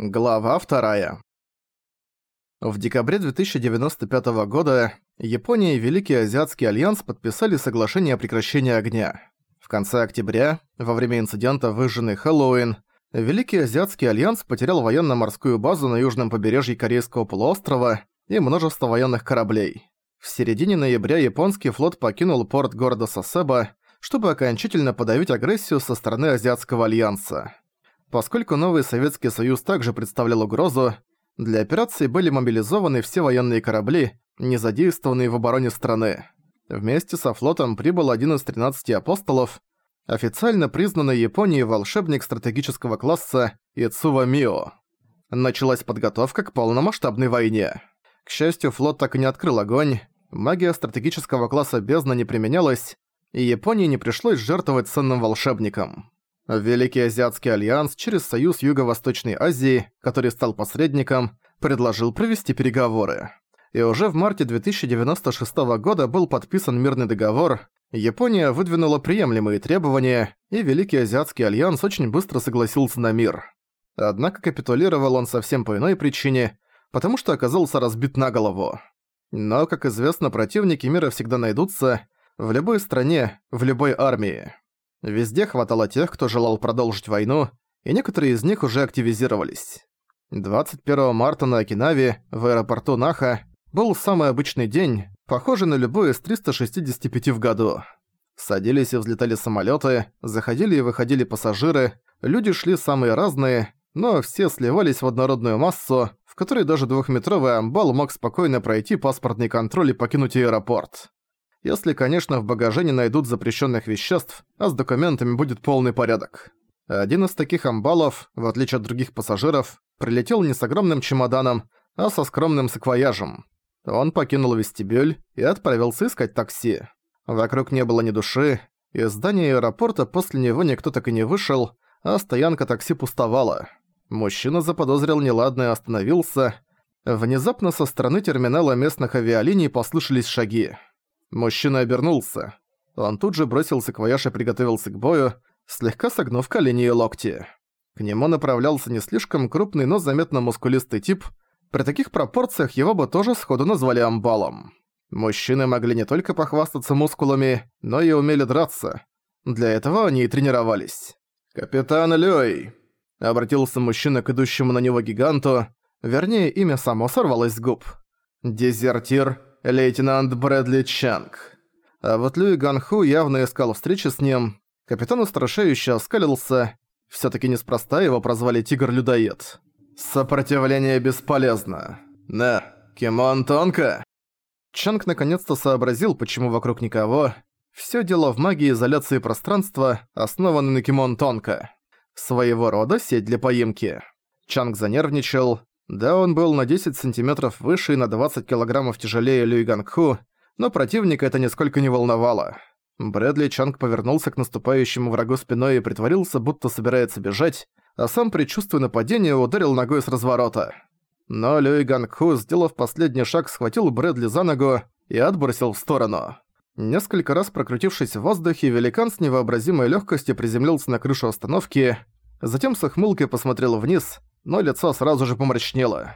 Глава 2. В декабре 2095 года Япония и Великий Азиатский Альянс подписали соглашение о прекращении огня. В конце октября, во время инцидента выжженный Хэллоуин, Великий Азиатский Альянс потерял военно-морскую базу на южном побережье Корейского полуострова и множество военных кораблей. В середине ноября японский флот покинул порт города Сасебо, чтобы окончательно подавить агрессию со стороны Азиатского Альянса. Поскольку новый Советский Союз также представлял угрозу, для операции были мобилизованы все военные корабли, не задействованные в обороне страны. Вместе со флотом прибыл один из 13 апостолов, официально признанный Японией волшебник стратегического класса Ицува Мио. Началась подготовка к полномасштабной войне. К счастью, флот так и не открыл огонь, магия стратегического класса бездна не применялась, и Японии не пришлось жертвовать ценным волшебником. Великий Азиатский Альянс через Союз Юго-Восточной Азии, который стал посредником, предложил провести переговоры. И уже в марте 2096 года был подписан мирный договор, Япония выдвинула приемлемые требования, и Великий Азиатский Альянс очень быстро согласился на мир. Однако капитулировал он совсем по иной причине, потому что оказался разбит наголову. Но, как известно, противники мира всегда найдутся, в любой стране, в любой армии. Везде хватало тех, кто желал продолжить войну, и некоторые из них уже активизировались. 21 марта на Окинаве, в аэропорту Наха, был самый обычный день, похожий на любой из 365 в году. Садились и взлетали самолеты, заходили и выходили пассажиры, люди шли самые разные, но все сливались в однородную массу, в которой даже двухметровый амбал мог спокойно пройти паспортный контроль и покинуть аэропорт если, конечно, в багаже не найдут запрещенных веществ, а с документами будет полный порядок. Один из таких амбалов, в отличие от других пассажиров, прилетел не с огромным чемоданом, а со скромным саквояжем. Он покинул вестибюль и отправился искать такси. Вокруг не было ни души, из здания аэропорта после него никто так и не вышел, а стоянка такси пустовала. Мужчина заподозрил неладное и остановился. Внезапно со стороны терминала местных авиалиний послышались шаги. Мужчина обернулся. Он тут же бросился к вояж и приготовился к бою, слегка согнув колени и локти. К нему направлялся не слишком крупный, но заметно мускулистый тип. При таких пропорциях его бы тоже сходу назвали амбалом. Мужчины могли не только похвастаться мускулами, но и умели драться. Для этого они и тренировались. «Капитан Лёй!» — обратился мужчина к идущему на него гиганту. Вернее, имя само сорвалось с губ. «Дезертир лейтенант Брэдли Чанг. А вот Люи Ганху явно искал встречи с ним. Капитан устрашающе оскалился. Всё-таки неспроста его прозвали Тигр-людоед. «Сопротивление бесполезно. На, Кимон тонко!» Чанг наконец-то сообразил, почему вокруг никого. Всё дело в магии изоляции пространства, основанной на Кимон тонко. Своего рода сеть для поимки. Чанг занервничал, да, он был на 10 сантиметров выше и на 20 килограммов тяжелее Люи Гангху, но противника это нисколько не волновало. Брэдли Чанг повернулся к наступающему врагу спиной и притворился, будто собирается бежать, а сам, предчувствуя нападение, ударил ногой с разворота. Но Люи Гангху, сделав последний шаг, схватил Брэдли за ногу и отбросил в сторону. Несколько раз прокрутившись в воздухе, великан с невообразимой легкостью приземлился на крышу остановки, затем с охмылкой посмотрел вниз, но лицо сразу же помрачнело.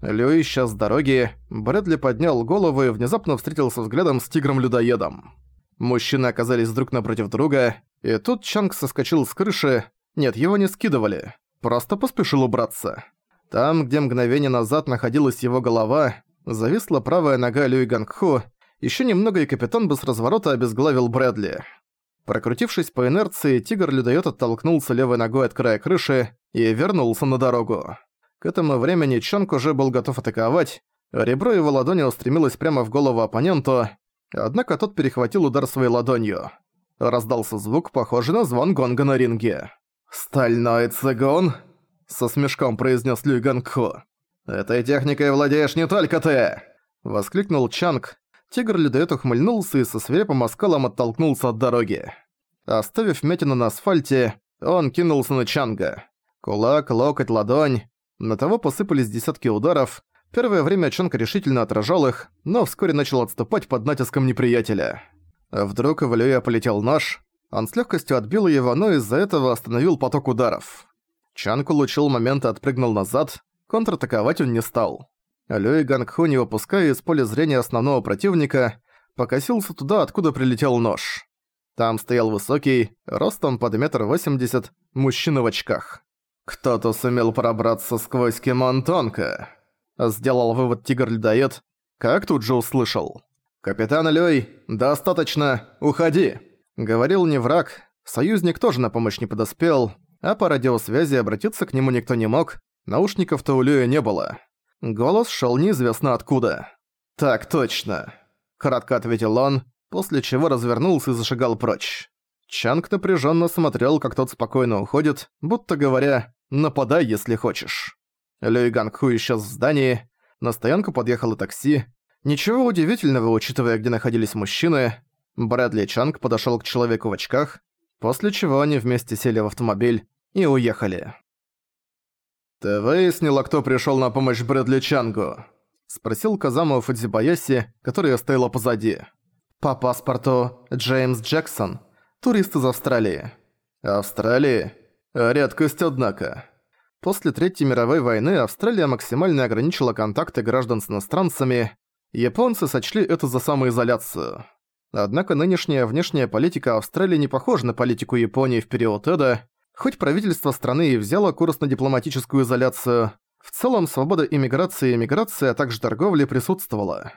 Лю исчез с дороги, Брэдли поднял голову и внезапно встретился взглядом с тигром-людоедом. Мужчины оказались друг напротив друга, и тут Чанг соскочил с крыши. Нет, его не скидывали, просто поспешил убраться. Там, где мгновение назад находилась его голова, зависла правая нога Люи Гангху, ещё немного и капитан бы с разворота обезглавил Брэдли. Прокрутившись по инерции, тигр-людоёд оттолкнулся левой ногой от края крыши и вернулся на дорогу. К этому времени Чонг уже был готов атаковать, ребро его ладони устремилось прямо в голову оппоненту, однако тот перехватил удар своей ладонью. Раздался звук, похожий на звон гонга на ринге. «Стальной цигун?» — со смешком произнес Люй Гангху. «Этой техникой владеешь не только ты!» — воскликнул Чанг, Тигр-людоед ухмыльнулся и со свирепым оскалом оттолкнулся от дороги. Оставив метину на асфальте, он кинулся на Чанга. Кулак, локоть, ладонь. На того посыпались десятки ударов. Первое время Чанг решительно отражал их, но вскоре начал отступать под натиском неприятеля. Вдруг в Люя полетел нож. Он с легкостью отбил его, но из-за этого остановил поток ударов. Чанг улучил момент и отпрыгнул назад, контратаковать он не стал. Люи Гангху, не выпуская из поля зрения основного противника, покосился туда, откуда прилетел нож. Там стоял высокий, ростом под метр восемьдесят, мужчина в очках. «Кто-то сумел пробраться сквозь кимон тонко», — сделал вывод тигр-людоед, как тут же услышал. «Капитан Люй, достаточно, уходи!» Говорил не враг, союзник тоже на помощь не подоспел, а по радиосвязи обратиться к нему никто не мог, наушников-то у Люя не было. Голос шел неизвестно откуда. «Так точно», — кратко ответил он, после чего развернулся и зашагал прочь. Чанг напряженно смотрел, как тот спокойно уходит, будто говоря «нападай, если хочешь». Люй Гангху исчез в здании, на стоянку подъехало такси. Ничего удивительного, учитывая, где находились мужчины. Брэдли Чанг подошёл к человеку в очках, после чего они вместе сели в автомобиль и уехали. «Ты выяснила, кто пришёл на помощь Брэдли Чангу?» — спросил Казама у Фудзибаяси, которая стояла позади. «По паспорту Джеймс Джексон, турист из Австралии». «Австралии? Редкость, однако». После Третьей мировой войны Австралия максимально ограничила контакты граждан с иностранцами, японцы сочли это за самоизоляцию. Однако нынешняя внешняя политика Австралии не похожа на политику Японии в период Эда, Хоть правительство страны и взяло курс на дипломатическую изоляцию, в целом свобода иммиграции и эмиграции, а также торговли присутствовала.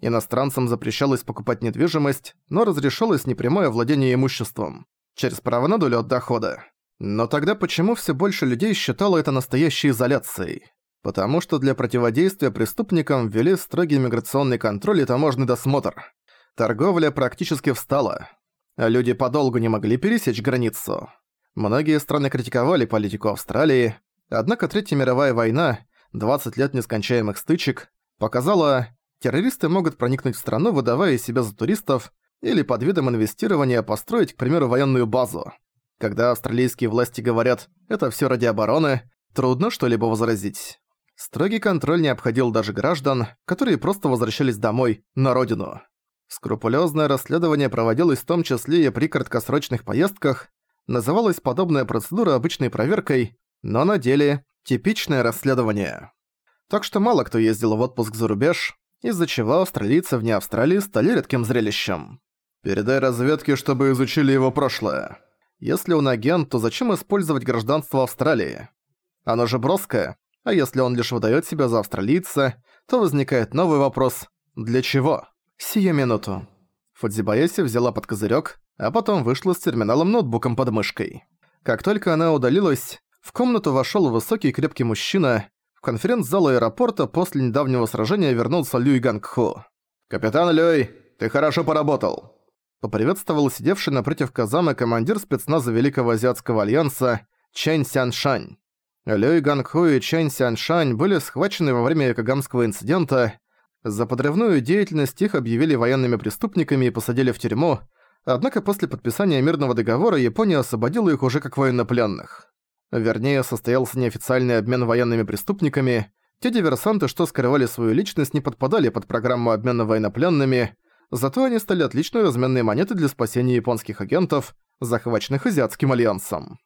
Иностранцам запрещалось покупать недвижимость, но разрешалось непрямое владение имуществом, через право на долю от дохода. Но тогда почему все больше людей считало это настоящей изоляцией? Потому что для противодействия преступникам ввели строгий миграционный контроль и таможенный досмотр. Торговля практически встала. Люди подолгу не могли пересечь границу. Многие страны критиковали политику Австралии, однако Третья мировая война, 20 лет нескончаемых стычек, показала, террористы могут проникнуть в страну, выдавая себя за туристов, или под видом инвестирования построить, к примеру, военную базу. Когда австралийские власти говорят «это все ради обороны», трудно что-либо возразить. Строгий контроль не обходил даже граждан, которые просто возвращались домой, на родину. Скрупулезное расследование проводилось в том числе и при краткосрочных поездках, Называлась подобная процедура обычной проверкой, но на деле типичное расследование. Так что мало кто ездил в отпуск за рубеж, из-за чего австралийцы вне Австралии стали редким зрелищем. Передай разведке, чтобы изучили его прошлое. Если он агент, то зачем использовать гражданство Австралии? Оно же броское, а если он лишь выдает себя за австралийца, то возникает новый вопрос «Для чего?» Сию минуту. Фудзибаеси взяла под козырек, а потом вышла с терминалом-ноутбуком под мышкой. Как только она удалилась, в комнату вошел высокий крепкий мужчина. В конференц-зал аэропорта после недавнего сражения вернулся Люй Гангху. «Капитан Люй, ты хорошо поработал!» Поприветствовал сидевший напротив Казамы командир спецназа Великого Азиатского Альянса Чэнь Сяншань. Люй Гангху и Чэнь Сяншань были схвачены во время Якогамского инцидента. За подрывную деятельность их объявили военными преступниками и посадили в тюрьму, Однако после подписания мирного договора Япония освободила их уже как военнопленных. Вернее, состоялся неофициальный обмен военными преступниками. Те диверсанты, что скрывали свою личность, не подпадали под программу обмена военнопленными, зато они стали отличной разменной монетой для спасения японских агентов, захваченных Азиатским альянсом.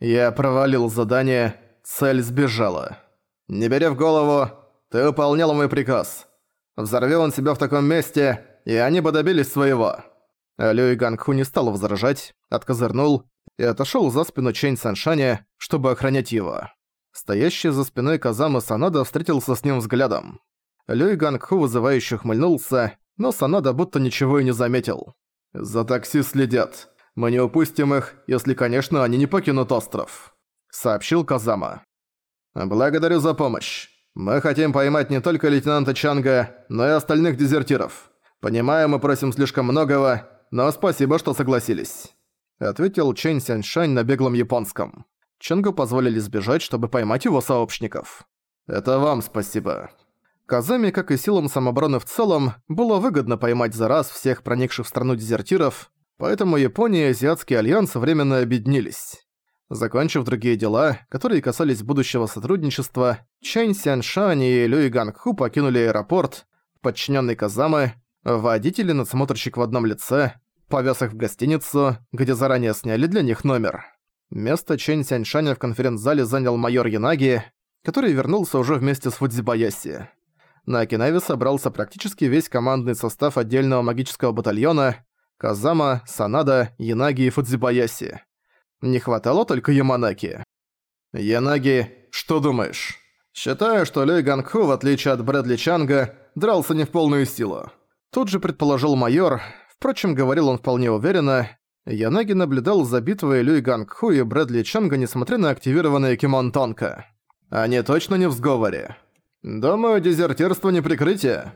Я провалил задание, цель сбежала. Не беря в голову, ты выполнял мой приказ. Взорви он себя в таком месте, и они бы добились своего. Люй Гангху не стал возражать, откозырнул и отошёл за спину Чэнь Саншаня, чтобы охранять его. Стоящий за спиной Казамы Санада встретился с ним взглядом. Люй Гангху вызывающе ухмыльнулся, но Санада будто ничего и не заметил. «За такси следят. Мы не упустим их, если, конечно, они не покинут остров», — сообщил Казама. «Благодарю за помощь. Мы хотим поймать не только лейтенанта Чанга, но и остальных дезертиров. Понимаем, мы просим слишком многого, но спасибо, что согласились», — ответил Чэнь Сяньшань на беглом японском. Ченгу позволили сбежать, чтобы поймать его сообщников. «Это вам спасибо». Казами, как и силам самообороны в целом, было выгодно поймать за раз всех проникших в страну дезертиров, поэтому Япония и Азиатский альянс временно объединились. Закончив другие дела, которые касались будущего сотрудничества, Чэнь Сяншань и Люи Гангху покинули аэропорт, подчиненный Казамы, водитель и надсмотрщик в одном лице, повез их в гостиницу, где заранее сняли для них номер. Место Чэнь Сяньшаня в конференц-зале занял майор Янаги, который вернулся уже вместе с Фудзибаяси. На Окинаве собрался практически весь командный состав отдельного магического батальона Казама, Санада, Янаги и Фудзибаяси. Не хватало только Яманаки. «Янаги, что думаешь?» «Считаю, что Лей Гангху, в отличие от Брэдли Чанга, дрался не в полную силу». Тут же предположил майор, впрочем, говорил он вполне уверенно. Янаги наблюдал за битвой Люй Гангху и Брэдли Чанга, несмотря на активированное Кимон Тонко. Они точно не в сговоре. «Думаю, дезертирство не прикрытие».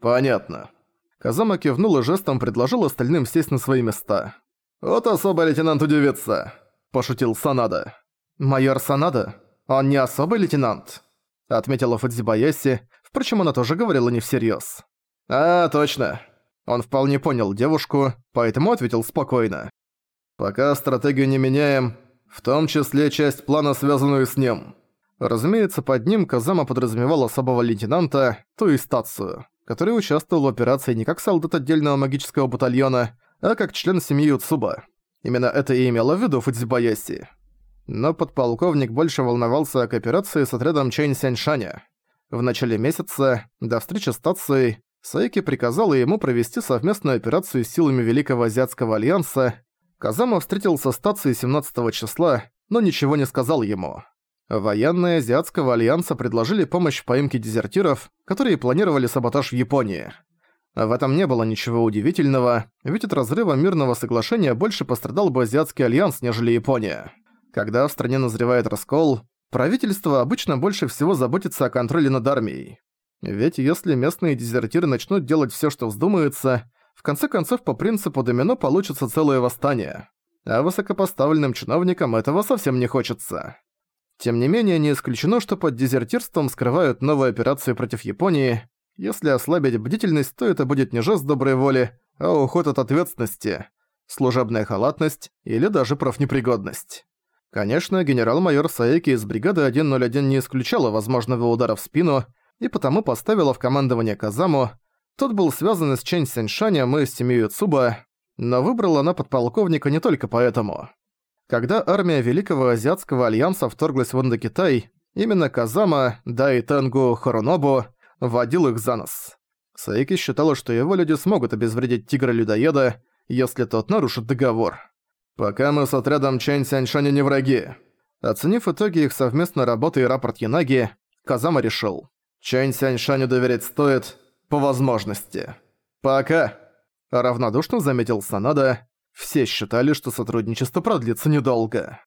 «Понятно». Казама кивнул и жестом предложил остальным сесть на свои места. «Вот особый лейтенант удивится», – пошутил Санада. «Майор Санада? Он не особый лейтенант?» – отметила Фудзибаяси, впрочем, она тоже говорила не всерьёз. «А, точно». Он вполне понял девушку, поэтому ответил спокойно. «Пока стратегию не меняем, в том числе часть плана, связанную с ним». Разумеется, под ним Казама подразумевал особого лейтенанта, ту и стацию, который участвовал в операции не как солдат отдельного магического батальона, а как член семьи Юцуба. Именно это и имело в виду Фудзибаяси. Но подполковник больше волновался о кооперации с отрядом Чэнь Сяньшаня. В начале месяца, до встречи с Тацией, Саики приказала ему провести совместную операцию с силами Великого Азиатского Альянса. Казама встретился с Тацией 17 числа, но ничего не сказал ему. Военные Азиатского альянса предложили помощь в поимке дезертиров, которые планировали саботаж в Японии. В этом не было ничего удивительного, ведь от разрыва мирного соглашения больше пострадал бы Азиатский альянс, нежели Япония. Когда в стране назревает раскол, правительство обычно больше всего заботится о контроле над армией. Ведь если местные дезертиры начнут делать всё, что вздумается, в конце концов по принципу домино получится целое восстание. А высокопоставленным чиновникам этого совсем не хочется. Тем не менее, не исключено, что под дезертирством скрывают новые операции против Японии. Если ослабить бдительность, то это будет не жест доброй воли, а уход от ответственности, служебная халатность или даже профнепригодность. Конечно, генерал-майор Саеки из бригады 101 не исключала возможного удара в спину и потому поставила в командование Казаму. Тот был связан с Чэнь Сяньшанем и с семьей Цуба, но выбрала она подполковника не только поэтому. Когда армия Великого Азиатского Альянса вторглась в Индокитай, именно Казама, Дай Тенгу Хоронобу водил их за нос. Саики считала, что его люди смогут обезвредить тигра-людоеда, если тот нарушит договор. «Пока мы с отрядом Чэнь Сяньшаня не враги». Оценив итоги их совместной работы и рапорт Янаги, Казама решил. «Чэнь Сяньшаню доверять стоит, по возможности. Пока!» Равнодушно заметил Санада, все считали, что сотрудничество продлится недолго.